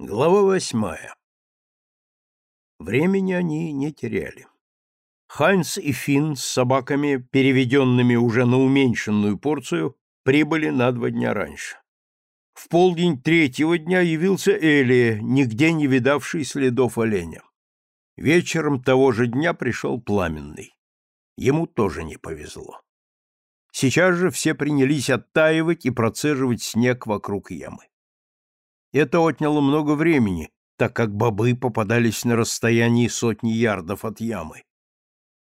Глава восьмая. Времени они не теряли. Хайнс и Финн с собаками, переведенными уже на уменьшенную порцию, прибыли на два дня раньше. В полдень третьего дня явился Элия, нигде не видавший следов оленя. Вечером того же дня пришел Пламенный. Ему тоже не повезло. Сейчас же все принялись оттаивать и процеживать снег вокруг ямы. Это отняло много времени, так как бобы попадались на расстоянии сотни ярдов от ямы.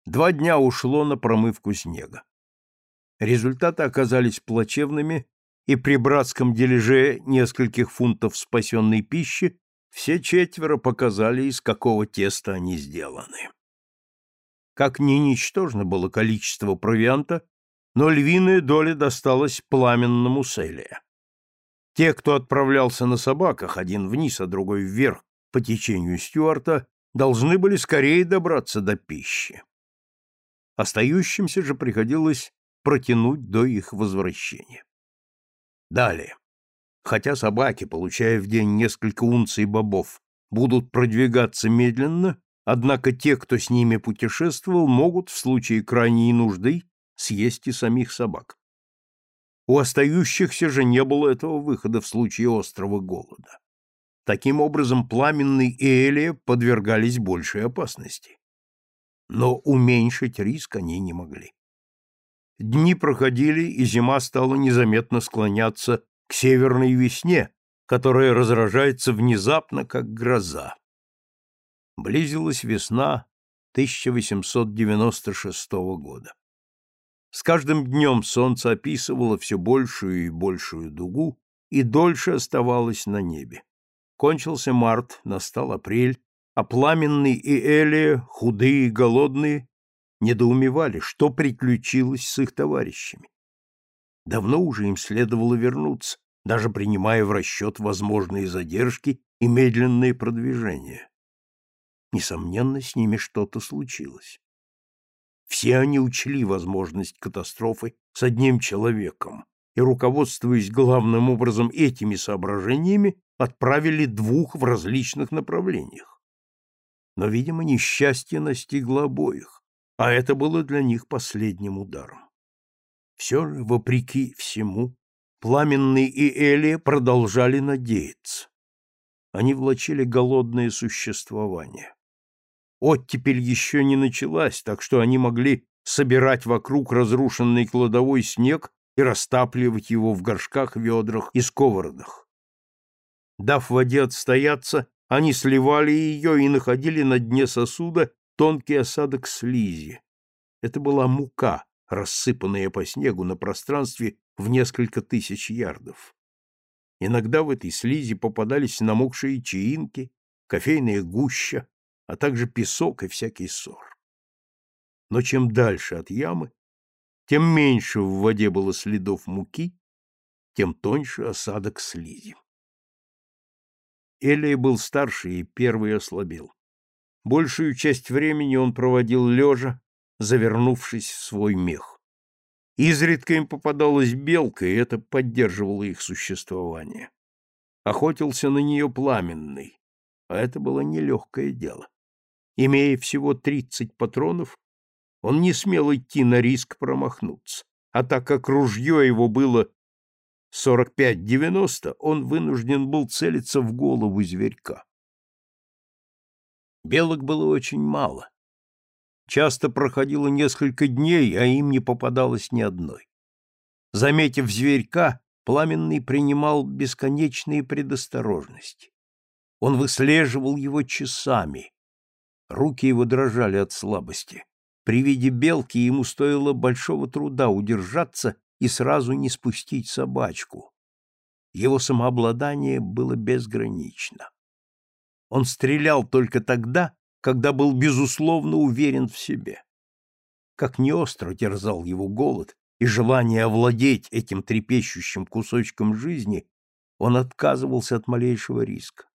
Два дня ушло на промывку снега. Результаты оказались плачевными, и при братском дележе нескольких фунтов спасенной пищи все четверо показали, из какого теста они сделаны. Как ни ничтожно было количество провианта, но львиная доля досталась пламенному Селия. Те, кто отправлялся на собаках, один вниз, а другой вверх, по течению Стюарта, должны были скорее добраться до пищи. Остающимся же приходилось протянуть до их возвращения. Далее. Хотя собаки, получая в день несколько унций бобов, будут продвигаться медленно, однако те, кто с ними путешествовал, могут в случае крайней нужды съесть и самих собак. У остающихся же не было этого выхода в случае острого голода. Таким образом, Пламенный и Элия подвергались большей опасности. Но уменьшить риск они не могли. Дни проходили, и зима стала незаметно склоняться к северной весне, которая разражается внезапно, как гроза. Близилась весна 1896 года. С каждым днем солнце описывало все большую и большую дугу и дольше оставалось на небе. Кончился март, настал апрель, а Пламенный и Элия, худые и голодные, недоумевали, что приключилось с их товарищами. Давно уже им следовало вернуться, даже принимая в расчет возможные задержки и медленные продвижения. Несомненно, с ними что-то случилось. Все они учли возможность катастрофы с одним человеком и, руководствуясь главным образом этими соображениями, отправили двух в различных направлениях. Но, видимо, несчастье настигло обоих, а это было для них последним ударом. Все же, вопреки всему, Пламенный и Элия продолжали надеяться. Они влачили голодное существование. Оттепель еще не началась, так что они могли собирать вокруг разрушенный кладовой снег и растапливать его в горшках, ведрах и сковородах. Дав воде отстояться, они сливали ее и находили на дне сосуда тонкий осадок слизи. Это была мука, рассыпанная по снегу на пространстве в несколько тысяч ярдов. Иногда в этой слизи попадались намокшие чаинки, кофейная гуща, а также песок и всякий ссор. Но чем дальше от ямы, тем меньше в воде было следов муки, тем тоньше осадок слизи. Элия был старше и первый ослабел. Большую часть времени он проводил лежа, завернувшись в свой мех. Изредка им попадалась белка, и это поддерживало их существование. Охотился на нее пламенный, а это было нелегкое дело. Имея всего 30 патронов, он не смел идти на риск промахнуться, а так как ружье его было 45-90, он вынужден был целиться в голову зверька. Белок было очень мало. Часто проходило несколько дней, а им не попадалось ни одной. Заметив зверька, Пламенный принимал бесконечные предосторожности. Он выслеживал его часами, Руки его дрожали от слабости. При виде белки ему стоило большого труда удержаться и сразу не спустить собачку. Его самообладание было безгранично. Он стрелял только тогда, когда был безусловно уверен в себе. Как неостро терзал его голод и желание овладеть этим трепещущим кусочком жизни, он отказывался от малейшего риска.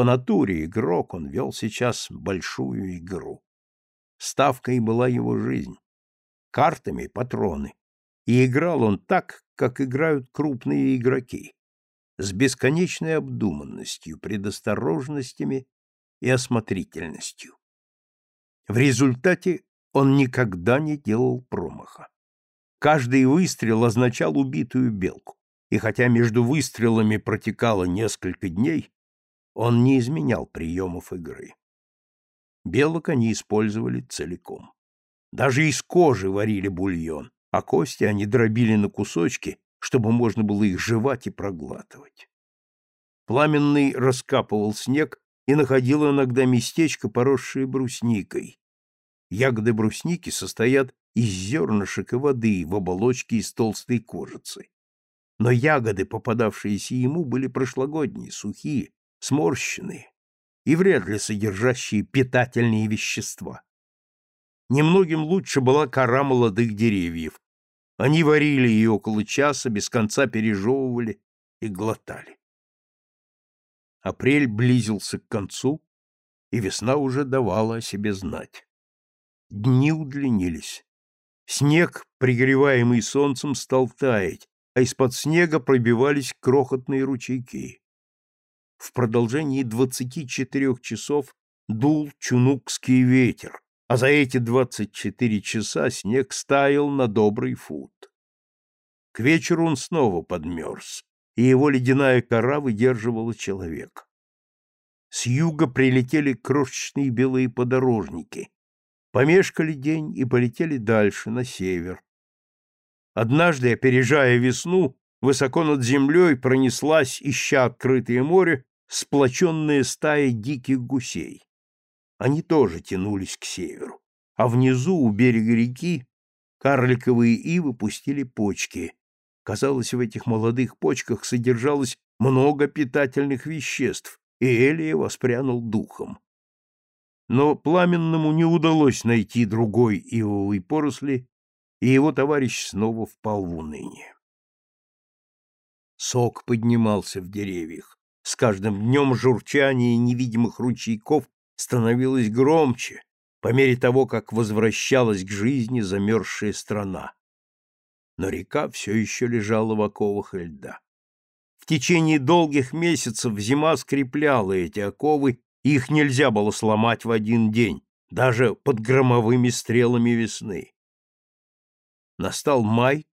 По натуре игрок он вел сейчас большую игру. Ставкой была его жизнь. Картами — патроны. И играл он так, как играют крупные игроки. с бесконечной обдуманностью, предосторожностями и осмотрительностью. В результате он никогда не делал промаха. Каждый выстрел означал убитую белку, и хотя между выстрелами протекало несколько дней, он не изменял приемов игры. Белок они использовали целиком. Даже из кожи варили бульон, а кости они дробили на кусочки, чтобы можно было их жевать и проглатывать. Пламенный раскапывал снег и находил иногда местечко, поросшее брусникой. Ягоды брусники состоят из зернышек и воды в оболочке из толстой кожицы. Но ягоды, попадавшиеся ему, были прошлогодние, сухие, сморщенные и вряд ли содержащие питательные вещества. Немногим лучше была кора молодых деревьев. Они варили ее около часа, без конца пережевывали и глотали. Апрель близился к концу, и весна уже давала о себе знать. Дни удлинились. Снег, пригреваемый солнцем, стал таять, а из-под снега пробивались крохотные ручейки. В продолжении двадцати четырех часов дул чунукский ветер, а за эти двадцать четыре часа снег стаял на добрый фут. К вечеру он снова подмерз, и его ледяная кора выдерживала человека. С юга прилетели крошечные белые подорожники, помешкали день и полетели дальше, на север. Однажды, опережая весну, высоко над землей пронеслась, ища открытое море, сплоченная стая диких гусей. Они тоже тянулись к северу, а внизу, у берега реки, карликовые ивы пустили почки. Казалось, в этих молодых почках содержалось много питательных веществ, и Элия воспрянул духом но Пламенному не удалось найти другой ивовой поросли, и его товарищ снова впал в уныние. Сок поднимался в деревьях. С каждым днем журчание невидимых ручейков становилось громче, по мере того, как возвращалась к жизни замерзшая страна. Но река все еще лежала в оковах льда. В течение долгих месяцев зима скрепляла эти оковы их нельзя было сломать в один день, даже под громовыми стрелами весны. Настал май,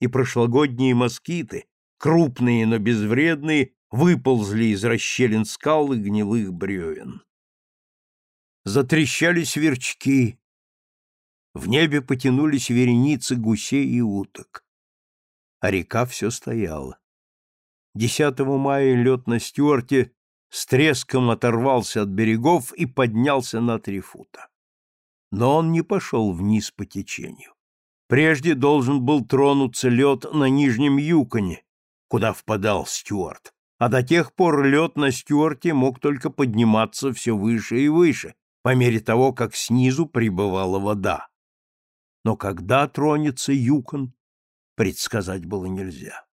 и прошлогодние москиты, крупные, но безвредные, выползли из расщелин скал и гнилых бревен. Затрещали сверчки, в небе потянулись вереницы гусей и уток, а река все стояла. 10 мая лед на Стюарте с треском оторвался от берегов и поднялся на три фута. Но он не пошел вниз по течению. Прежде должен был тронуться лед на Нижнем Юконе, куда впадал Стюарт, а до тех пор лед на Стюарте мог только подниматься все выше и выше, по мере того, как снизу прибывала вода. Но когда тронется Юкон, предсказать было нельзя.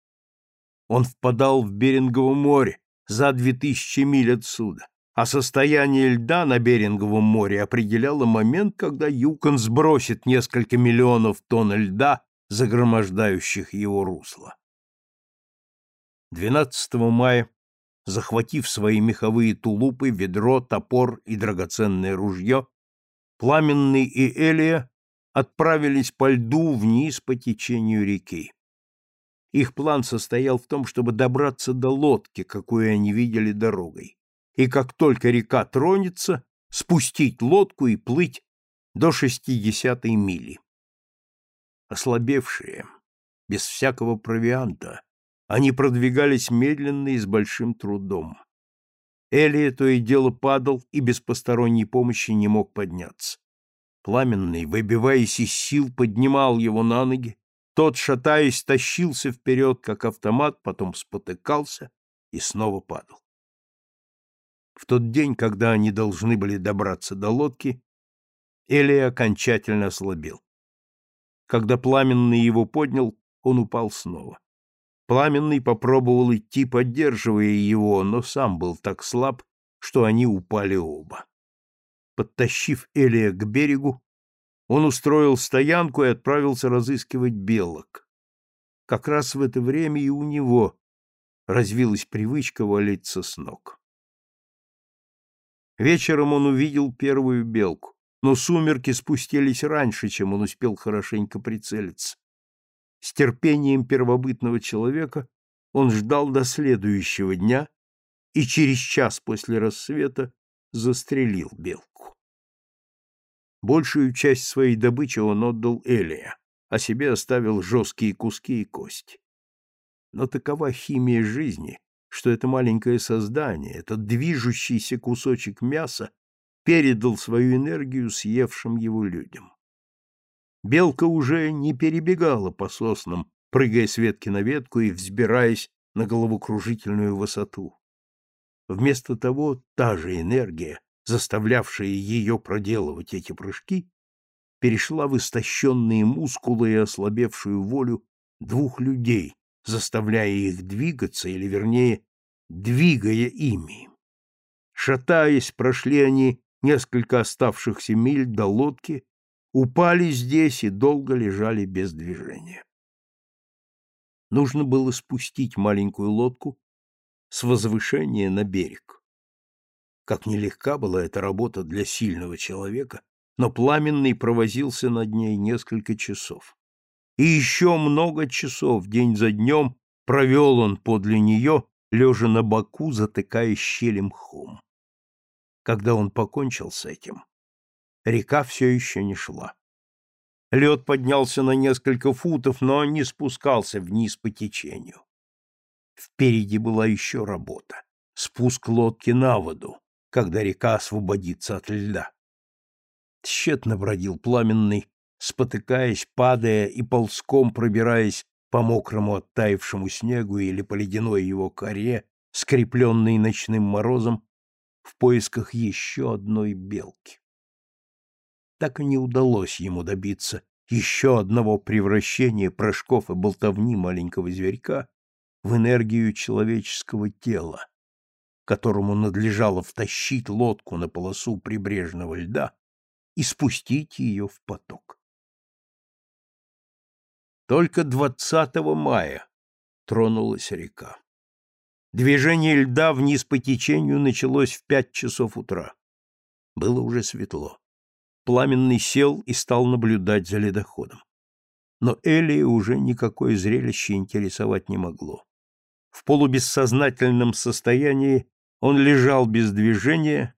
Он впадал в Берингово море, за две тысячи миль отсюда, а состояние льда на Беринговом море определяло момент, когда Юкон сбросит несколько миллионов тонн льда, загромождающих его русло. 12 мая, захватив свои меховые тулупы, ведро, топор и драгоценное ружье, Пламенный и Элия отправились по льду вниз по течению реки. Их план состоял в том, чтобы добраться до лодки, какую они видели дорогой, и как только река тронется, спустить лодку и плыть до шестидесятой мили. Ослабевшие, без всякого провианта, они продвигались медленно и с большим трудом. Элия то и дело падал и без посторонней помощи не мог подняться. Пламенный, выбиваясь из сил, поднимал его на ноги, тот, шатаясь, тащился вперед, как автомат, потом спотыкался и снова падал. В тот день, когда они должны были добраться до лодки, Элия окончательно ослабел. Когда Пламенный его поднял, он упал снова. Пламенный попробовал идти, поддерживая его, но сам был так слаб, что они упали оба. Подтащив Элия к берегу, он устроил стоянку и отправился разыскивать белок. Как раз в это время и у него развилась привычка валиться с ног. Вечером он увидел первую белку, но сумерки спустились раньше, чем он успел хорошенько прицелиться. С терпением первобытного человека он ждал до следующего дня и через час после рассвета застрелил белку. Большую часть своей добычи он отдал Элия, а себе оставил жесткие куски и кости. Но такова химия жизни, что это маленькое создание, этот движущийся кусочек мяса передал свою энергию съевшим его людям. Белка уже не перебегала по соснам, прыгая с ветки на ветку и взбираясь на головокружительную высоту. Вместо того та же энергия, заставлявшая ее проделывать эти прыжки, перешла в истощенные мускулы и ослабевшую волю двух людей, заставляя их двигаться, или, вернее, двигая ими. Шатаясь, прошли они несколько оставшихся миль до лодки, упали здесь и долго лежали без движения. Нужно было спустить маленькую лодку с возвышения на берег. Как нелегка была эта работа для сильного человека, но Пламенный провозился над ней несколько часов. И еще много часов день за днем провел он подле нее, лежа на боку, затыкая щели мхом. Когда он покончил с этим, река все еще не шла. Лед поднялся на несколько футов, но не спускался вниз по течению. Впереди была еще работа — спуск лодки на воду, когда река освободится от льда. Тщетно бродил пламенный, спотыкаясь, падая и ползком пробираясь по мокрому оттаившему снегу или по ледяной его коре, скрепленной ночным морозом, в поисках еще одной белки так и не удалось ему добиться еще одного превращения прыжков и болтовни маленького зверька в энергию человеческого тела, которому надлежало втащить лодку на полосу прибрежного льда и спустить ее в поток. Только 20 мая тронулась река. Движение льда вниз по течению началось в пять часов утра. Было уже светло. Пламенный сел и стал наблюдать за ледоходом. Но Элли уже никакое зрелище интересовать не могло. В полубессознательном состоянии он лежал без движения,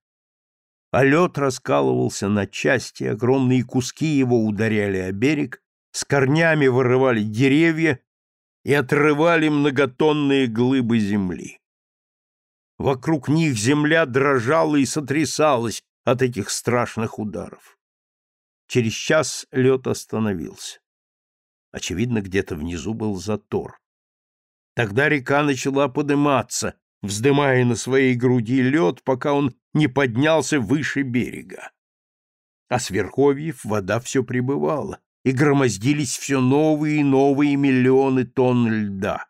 а лед раскалывался на части, огромные куски его ударяли о берег, с корнями вырывали деревья и отрывали многотонные глыбы земли. Вокруг них земля дрожала и сотрясалась от этих страшных ударов. Через час лед остановился. Очевидно, где-то внизу был затор. Тогда река начала подниматься, вздымая на своей груди лед, пока он не поднялся выше берега. А с верховьев вода все прибывала, и громоздились все новые и новые миллионы тонн льда.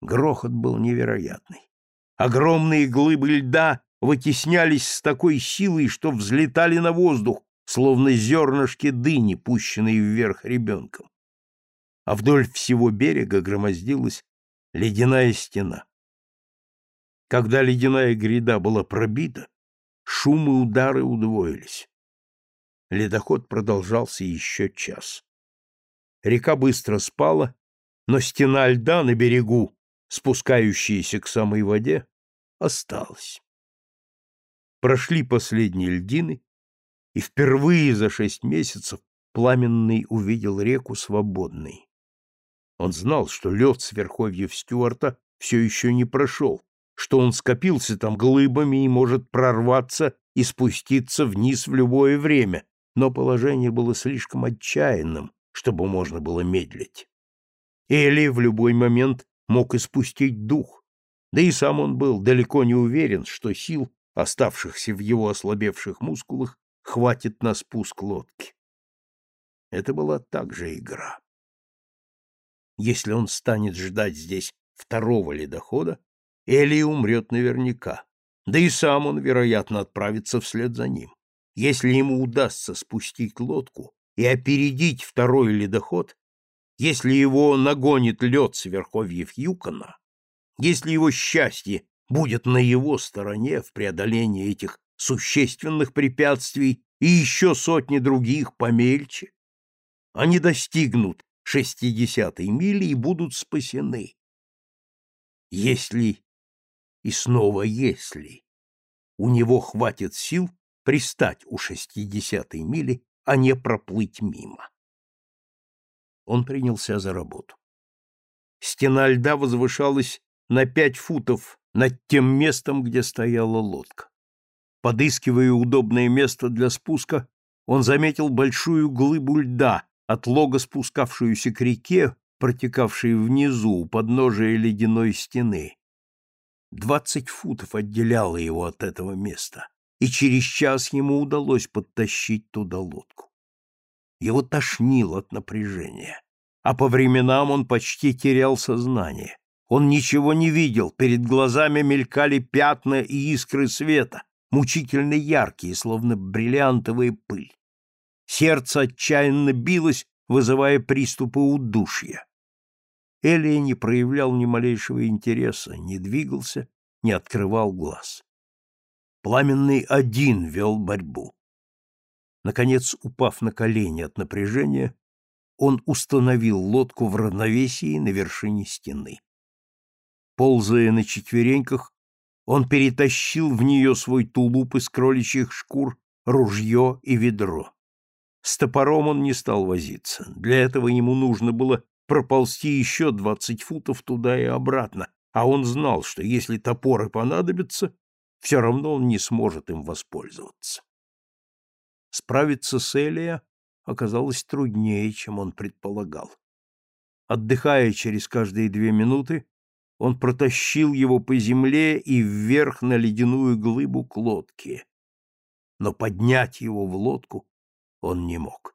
Грохот был невероятный. Огромные глыбы льда вытеснялись с такой силой, что взлетали на воздух, словно зернышки дыни, пущенные вверх ребенком. А вдоль всего берега громоздилась ледяная стена. Когда ледяная гряда была пробита, шум и удары удвоились. Ледоход продолжался еще час. Река быстро спала, но стена льда на берегу, спускающаяся к самой воде, осталась. Прошли последние льдины, и впервые за шесть месяцев Пламенный увидел реку свободной. Он знал, что лед с верховьев Стюарта все еще не прошел, что он скопился там глыбами и может прорваться и спуститься вниз в любое время, но положение было слишком отчаянным, чтобы можно было медлить. Эли в любой момент мог испустить дух, да и сам он был далеко не уверен, что сил, оставшихся в его ослабевших мускулах, хватит на спуск лодки. Это была также игра. Если он станет ждать здесь второго ледохода, Эли умрет наверняка, да и сам он, вероятно, отправится вслед за ним. Если ему удастся спустить лодку и опередить второй ледоход, если его нагонит лед с верховьев Юкона, Если его счастье будет на его стороне в преодолении этих существенных препятствий и еще сотни других помельче, они достигнут шестидесятой мили и будут спасены. Если и снова если у него хватит сил пристать у шестидесятой мили, а не проплыть мимо. Он принялся за работу. Стена льда возвышалась на пять футов над тем местом, где стояла лодка. Подыскивая удобное место для спуска, он заметил большую глыбу льда, от лога спускавшуюся к реке, протекавшей внизу, у подножия ледяной стены. Двадцать футов отделяло его от этого места, и через час ему удалось подтащить туда лодку. Его тошнило от напряжения, а по временам он почти терял сознание. Он ничего не видел, перед глазами мелькали пятна и искры света, мучительно яркие, словно бриллиантовая пыль. Сердце отчаянно билось, вызывая приступы удушья. Элия не проявлял ни малейшего интереса, не двигался, не открывал глаз. Пламенный один вел борьбу. Наконец, упав на колени от напряжения, он установил лодку в равновесии на вершине стены. Ползая на четвереньках, он перетащил в нее свой тулуп из кроличьих шкур, ружье и ведро. С топором он не стал возиться. Для этого ему нужно было проползти еще двадцать футов туда и обратно, а он знал, что если топоры понадобятся, все равно он не сможет им воспользоваться. Справиться с Элия оказалось труднее, чем он предполагал. Отдыхая через каждые две минуты, он протащил его по земле и вверх на ледяную глыбу к лодке. Но поднять его в лодку он не мог.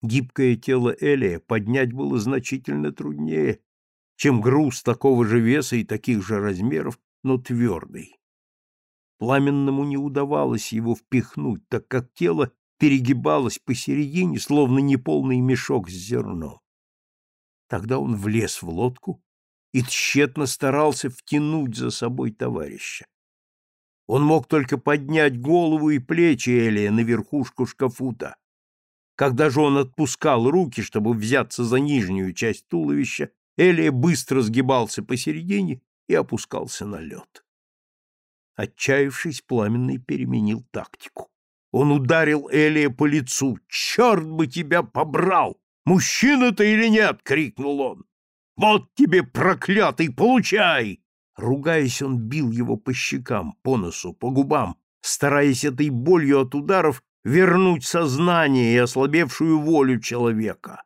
Гибкое тело Элия поднять было значительно труднее, чем груз такого же веса и таких же размеров, но твердый. Пламенному не удавалось его впихнуть, так как тело перегибалось посередине, словно неполный мешок с зерном. Тогда он влез в лодку и тщетно старался втянуть за собой товарища. Он мог только поднять голову и плечи Элия на верхушку шкафута. Когда же он отпускал руки, чтобы взяться за нижнюю часть туловища, Элия быстро сгибался посередине и опускался на лед. Отчаявшись, Пламенный переменил тактику. Он ударил Элия по лицу. «Черт бы тебя побрал! Мужчина ты или нет?» — крикнул он. Вот тебе, проклятый, получай!» Ругаясь, он бил его по щекам, по носу, по губам, стараясь этой болью от ударов вернуть сознание и ослабевшую волю человека.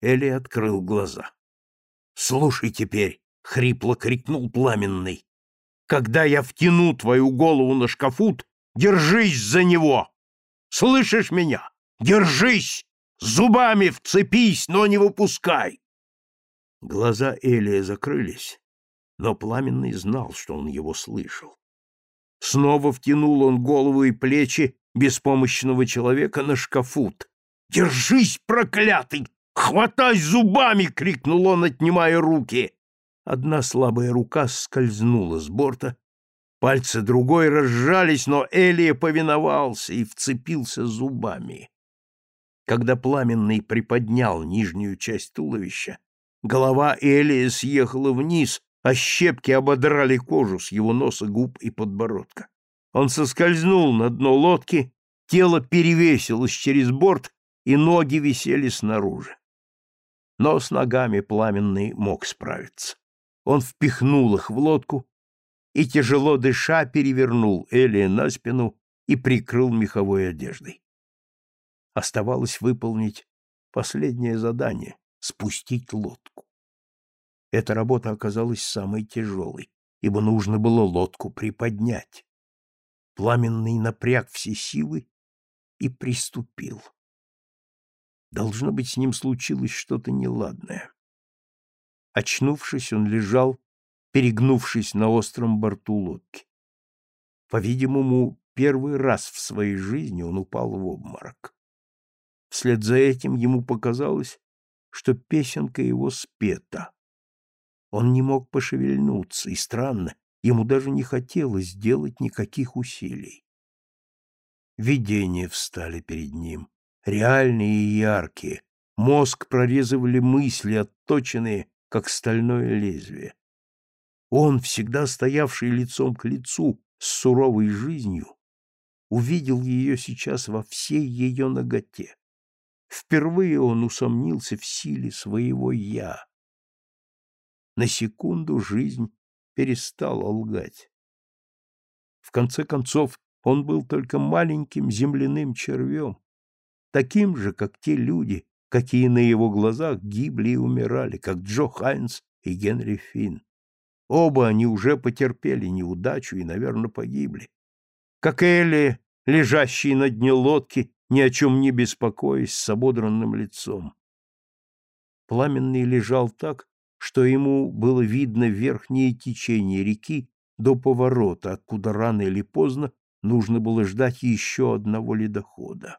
Эли открыл глаза. «Слушай теперь!» — хрипло крикнул пламенный. «Когда я втяну твою голову на шкафут, держись за него! Слышишь меня? Держись! Зубами вцепись, но не выпускай!» Глаза Элия закрылись, но Пламенный знал, что он его слышал. Снова втянул он голову и плечи беспомощного человека на шкафут. «Держись, проклятый! Хватай зубами!» — крикнул он, отнимая руки. Одна слабая рука скользнула с борта, пальцы другой разжались, но Элия повиновался и вцепился зубами. Когда Пламенный приподнял нижнюю часть туловища, Голова Элия съехала вниз, а щепки ободрали кожу с его носа, губ и подбородка. Он соскользнул на дно лодки, тело перевесилось через борт, и ноги висели снаружи. Но с ногами пламенный мог справиться. Он впихнул их в лодку и, тяжело дыша, перевернул Элия на спину и прикрыл меховой одеждой. Оставалось выполнить последнее задание спустить лодку. Эта работа оказалась самой тяжелой, ибо нужно было лодку приподнять. Пламенный напряг все силы и приступил. Должно быть, с ним случилось что-то неладное. Очнувшись, он лежал, перегнувшись на остром борту лодки. По-видимому, первый раз в своей жизни он упал в обморок. Вслед за этим ему показалось, что песенка его спета. Он не мог пошевельнуться, и странно, ему даже не хотелось сделать никаких усилий. Видения встали перед ним, реальные и яркие. Мозг прорезывали мысли, отточенные, как стальное лезвие. Он, всегда стоявший лицом к лицу с суровой жизнью, увидел ее сейчас во всей ее ноготе. Впервые он усомнился в силе своего «я». На секунду жизнь перестала лгать. В конце концов, он был только маленьким земляным червем, таким же, как те люди, какие на его глазах гибли и умирали, как Джо Хайнс и Генри Финн. Оба они уже потерпели неудачу и, наверное, погибли. Как Элли, лежащий на дне лодки, ни о чем не беспокоясь, с ободранным лицом. Пламенный лежал так, что ему было видно верхнее течение реки до поворота, откуда рано или поздно нужно было ждать еще одного ледохода.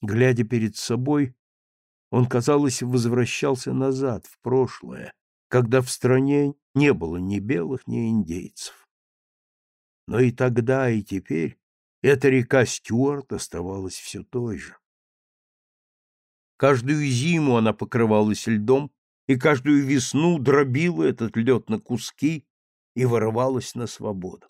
Глядя перед собой, он, казалось, возвращался назад, в прошлое, когда в стране не было ни белых, ни индейцев. Но и тогда, и теперь эта река Стюарт оставалась все той же. Каждую зиму она покрывалась льдом, и каждую весну дробила этот лед на куски и вырывалась на свободу.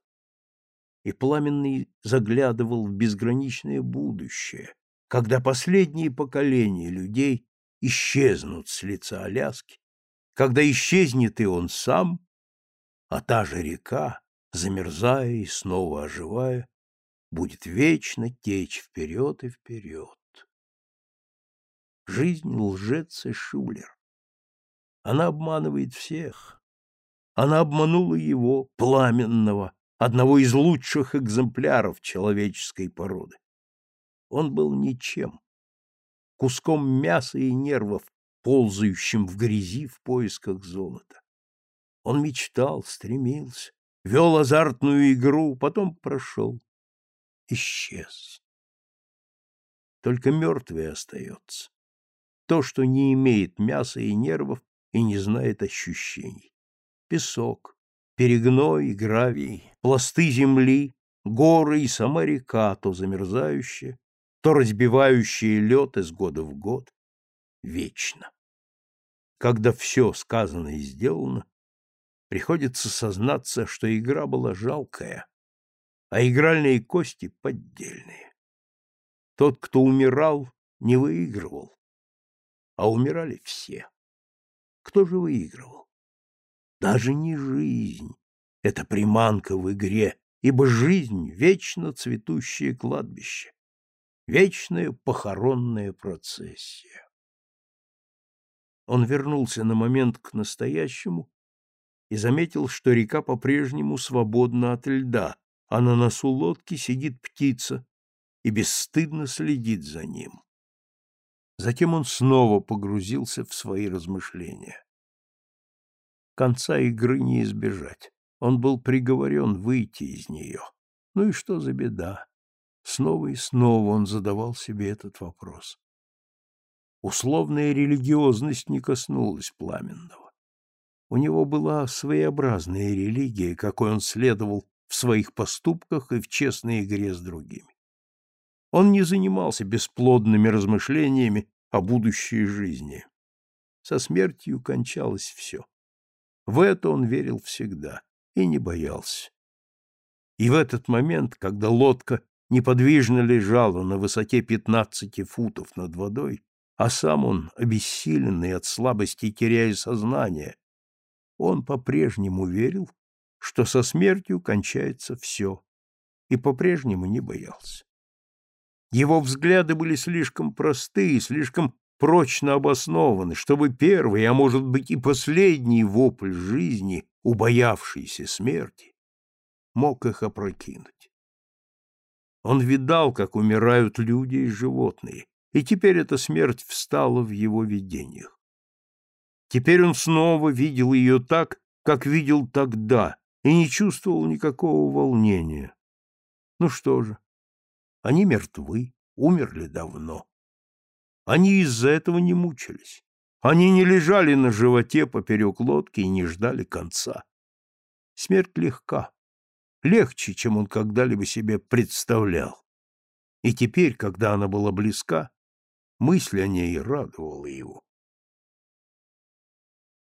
И Пламенный заглядывал в безграничное будущее, когда последние поколения людей исчезнут с лица Аляски, когда исчезнет и он сам, а та же река, замерзая и снова оживая, будет вечно течь вперед и вперед. Жизнь лжец и шулер. Она обманывает всех. Она обманула его, пламенного, одного из лучших экземпляров человеческой породы. Он был ничем, куском мяса и нервов, ползающим в грязи в поисках золота. Он мечтал, стремился, вел азартную игру, потом прошел, исчез. Только мертвый остается. То, что не имеет мяса и нервов и не знает ощущений. Песок, перегной и гравий, пласты земли, горы и сама река, то замерзающая, то разбивающая лед из года в год, вечно. Когда все сказано и сделано, приходится сознаться, что игра была жалкая, а игральные кости поддельные. Тот, кто умирал, не выигрывал, а умирали все. Кто же выигрывал? Даже не жизнь. Это приманка в игре, ибо жизнь — вечно цветущее кладбище, вечная похоронная процессия. Он вернулся на момент к настоящему и заметил, что река по-прежнему свободна от льда, а на носу лодки сидит птица и бесстыдно следит за ним. Затем он снова погрузился в свои размышления. Конца игры не избежать. Он был приговорен выйти из нее. Ну и что за беда? Снова и снова он задавал себе этот вопрос. Условная религиозность не коснулась Пламенного. У него была своеобразная религия, какой он следовал в своих поступках и в честной игре с другими. Он не занимался бесплодными размышлениями о будущей жизни. Со смертью кончалось все. В это он верил всегда и не боялся. И в этот момент, когда лодка неподвижно лежала на высоте пятнадцати футов над водой, а сам он, обессиленный от слабости, теряя сознание, он по-прежнему верил, что со смертью кончается все, и по-прежнему не боялся. Его взгляды были слишком простые, слишком прочно обоснованы, чтобы первый, а может быть и последний вопль жизни, убоявшийся смерти, мог их опрокинуть. Он видал, как умирают люди и животные, и теперь эта смерть встала в его видениях. Теперь он снова видел ее так, как видел тогда, и не чувствовал никакого волнения. Ну что же, они мертвы, умерли давно. Они из-за этого не мучились. Они не лежали на животе поперек лодки и не ждали конца. Смерть легка, легче, чем он когда-либо себе представлял. И теперь, когда она была близка, мысль о ней радовала его.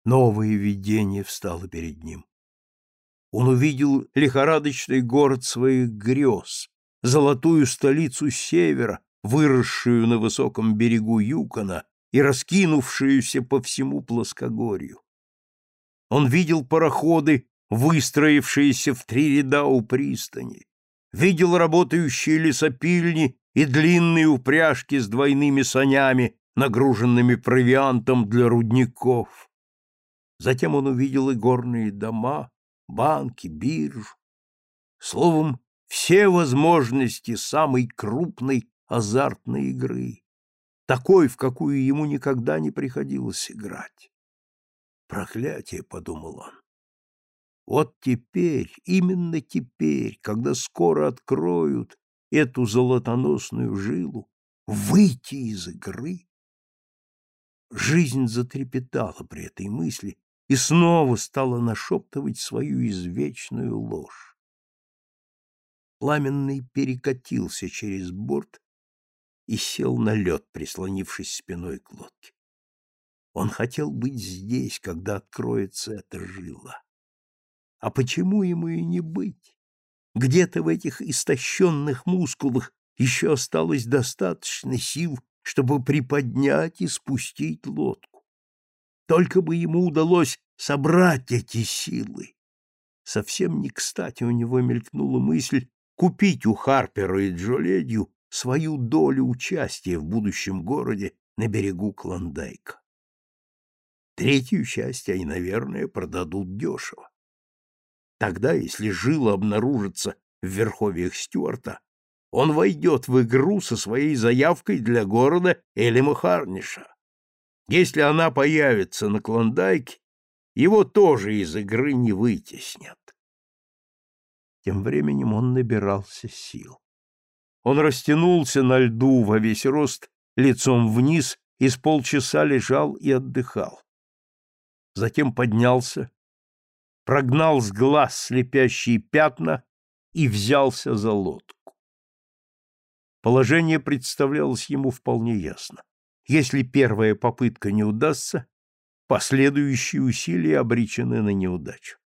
Новое видение встало перед ним. Он увидел лихорадочный город своих грез, золотую столицу севера, выросшую на высоком берегу Юкона и раскинувшуюся по всему плоскогорью. Он видел пароходы, выстроившиеся в три ряда у пристани, видел работающие лесопильни и длинные упряжки с двойными санями, нагруженными провиантом для рудников. Затем он увидел и горные дома, банки, биржу. Словом, все возможности самой крупной азартной игры, такой, в какую ему никогда не приходилось играть. «Проклятие!» — подумал он. «Вот теперь, именно теперь, когда скоро откроют эту золотоносную жилу, выйти из игры?» Жизнь затрепетала при этой мысли и снова стала нашептывать свою извечную ложь. Пламенный перекатился через борт и сел на лед, прислонившись спиной к лодке. Он хотел быть здесь, когда откроется эта жила. А почему ему и не быть? Где-то в этих истощенных мускулах еще осталось достаточно сил, чтобы приподнять и спустить лодку. Только бы ему удалось собрать эти силы. Совсем не кстати у него мелькнула мысль купить у Харпера и Джоледью свою долю участия в будущем городе на берегу Клондайка. Третью часть они, наверное, продадут дешево. Тогда, если жила обнаружится в верховьях Стюарта, он войдет в игру со своей заявкой для города Элима Харниша. Если она появится на Клондайке, его тоже из игры не вытеснят. Тем временем он набирался сил. Он растянулся на льду во весь рост, лицом вниз, и с полчаса лежал и отдыхал. Затем поднялся, прогнал с глаз слепящие пятна и взялся за лодку. Положение представлялось ему вполне ясно. Если первая попытка не удастся, последующие усилия обречены на неудачу.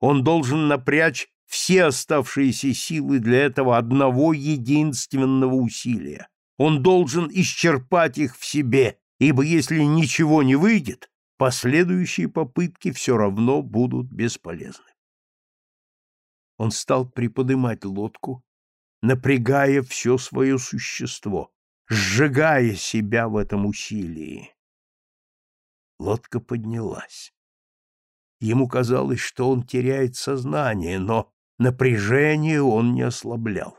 Он должен напрячь все оставшиеся силы для этого одного единственного усилия. Он должен исчерпать их в себе, ибо если ничего не выйдет, последующие попытки все равно будут бесполезны. Он стал приподнимать лодку, напрягая все свое существо, сжигая себя в этом усилии. Лодка поднялась. Ему казалось, что он теряет сознание, но Напряжение он не ослаблял.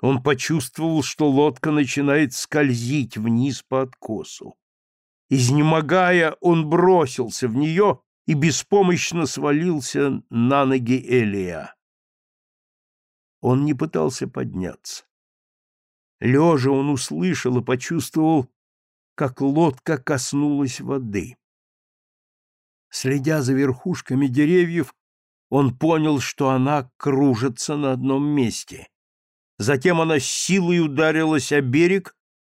Он почувствовал, что лодка начинает скользить вниз по откосу. Изнемогая, он бросился в нее и беспомощно свалился на ноги Элия. Он не пытался подняться. Лежа он услышал и почувствовал, как лодка коснулась воды. Следя за верхушками деревьев, он понял, что она кружится на одном месте. Затем она с силой ударилась о берег,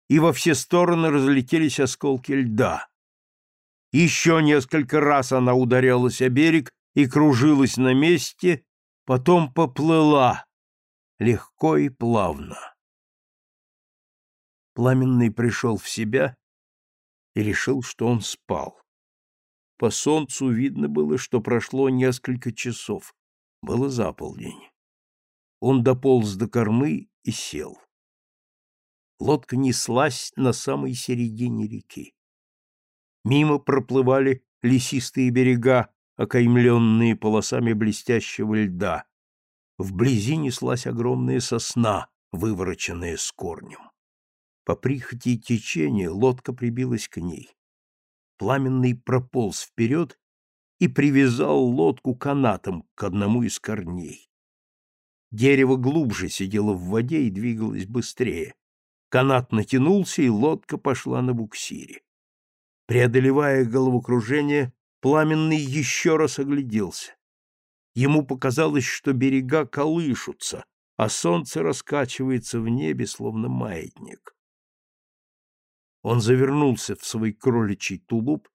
и во все стороны разлетелись осколки льда. Еще несколько раз она ударялась о берег и кружилась на месте, потом поплыла, легко и плавно. Пламенный пришел в себя и решил, что он спал. По солнцу видно было, что прошло несколько часов. Было заполдень. Он дополз до кормы и сел. Лодка неслась на самой середине реки. Мимо проплывали лесистые берега, окаймленные полосами блестящего льда. Вблизи неслась огромная сосна, вывороченная с корнем. По прихоти течения лодка прибилась к ней. Пламенный прополз вперед и привязал лодку канатом к одному из корней. Дерево глубже сидело в воде и двигалось быстрее. Канат натянулся, и лодка пошла на буксире. Преодолевая головокружение, Пламенный еще раз огляделся. Ему показалось, что берега колышутся, а солнце раскачивается в небе, словно маятник. Он завернулся в свой кроличий тулуп,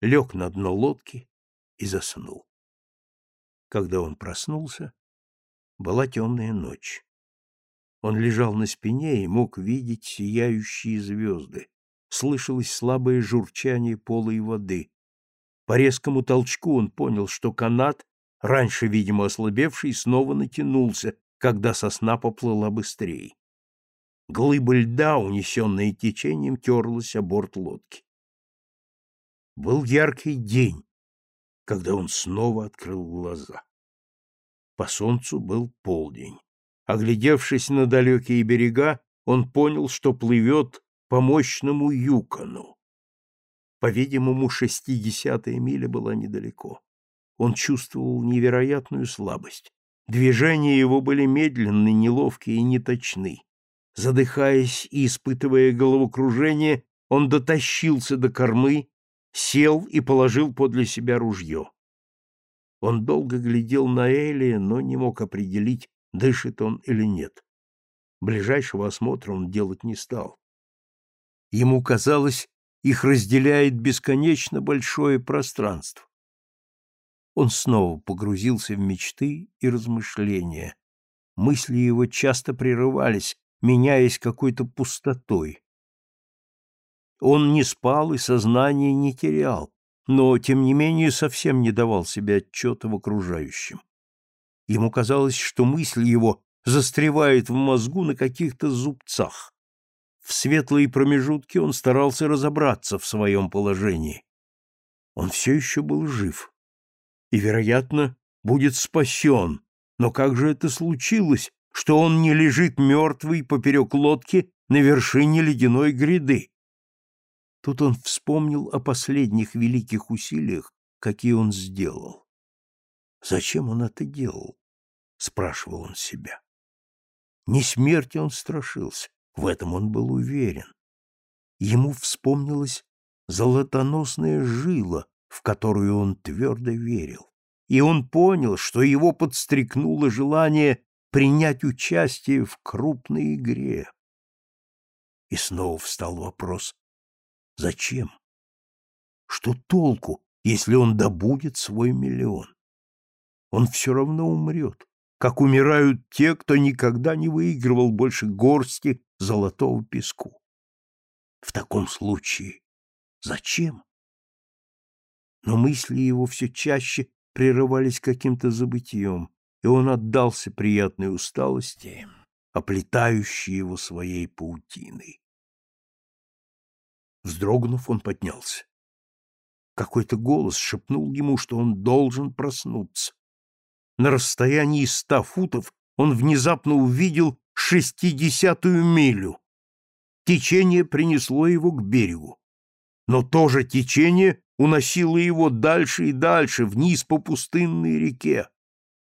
лег на дно лодки и заснул. Когда он проснулся, была темная ночь. Он лежал на спине и мог видеть сияющие звезды. Слышалось слабое журчание полой воды. По резкому толчку он понял, что канат, раньше, видимо, ослабевший, снова натянулся, когда сосна поплыла быстрее. Глыба льда, унесенная течением, терлась о борт лодки. Был яркий день, когда он снова открыл глаза. По солнцу был полдень. Оглядевшись на далекие берега, он понял, что плывет по мощному юкону. По-видимому, шестидесятая миля была недалеко. Он чувствовал невероятную слабость. Движения его были медленны, неловкие и неточны. Задыхаясь и испытывая головокружение, он дотащился до кормы, сел и положил подле себя ружье. Он долго глядел на Элия, но не мог определить, дышит он или нет. Ближайшего осмотра он делать не стал. Ему казалось, их разделяет бесконечно большое пространство. Он снова погрузился в мечты и размышления. Мысли его часто прерывались, меняясь какой-то пустотой. Он не спал и сознание не терял, но, тем не менее, совсем не давал себе отчета в окружающем. Ему казалось, что мысль его застревает в мозгу на каких-то зубцах. В светлые промежутки он старался разобраться в своем положении. Он все еще был жив и, вероятно, будет спасен, но как же это случилось, что он не лежит мертвый поперек лодки на вершине ледяной гряды? Тут он вспомнил о последних великих усилиях, какие он сделал. Зачем он это делал? спрашивал он себя. Не смерти он страшился, в этом он был уверен. Ему вспомнилась золотоносная жила, в которую он твердо верил, и он понял, что его подстрекнуло желание принять участие в крупной игре. И снова встал вопрос, зачем? Что толку, если он добудет свой миллион? Он все равно умрет как умирают те, кто никогда не выигрывал больше горсти золотого песку. В таком случае зачем? Но мысли его все чаще прерывались каким-то забытьем, и он отдался приятной усталости, оплетающей его своей паутиной. Вздрогнув, он поднялся. Какой-то голос шепнул ему, что он должен проснуться. На расстоянии ста футов он внезапно увидел шестидесятую милю. Течение принесло его к берегу. Но то же течение уносило его дальше и дальше, вниз по пустынной реке.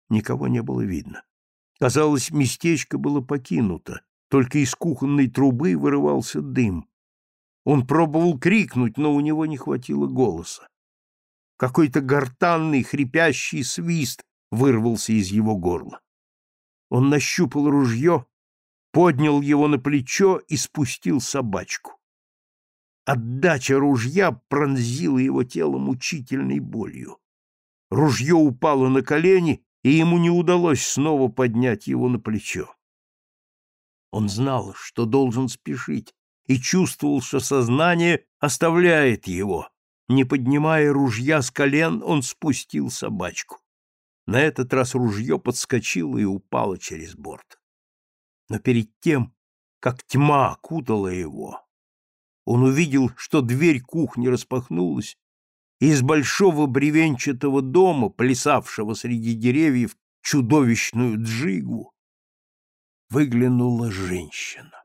Никого не было видно. Казалось, местечко было покинуто, только из кухонной трубы вырывался дым. Он пробовал крикнуть, но у него не хватило голоса. Какой-то гортанный, хрипящий свист вырвался из его горла. Он нащупал ружье, поднял его на плечо и спустил собачку. Отдача ружья пронзила его тело мучительной болью. Ружье упало на колени, и ему не удалось снова поднять его на плечо. Он знал, что должен спешить, и чувствовал, что сознание оставляет его. Не поднимая ружья с колен, он спустил собачку. На этот раз ружье подскочило и упало через борт. Но перед тем, как тьма окутала его, он увидел, что дверь кухни распахнулась, из большого бревенчатого дома, плясавшего среди деревьев чудовищную джигу, выглянула женщина.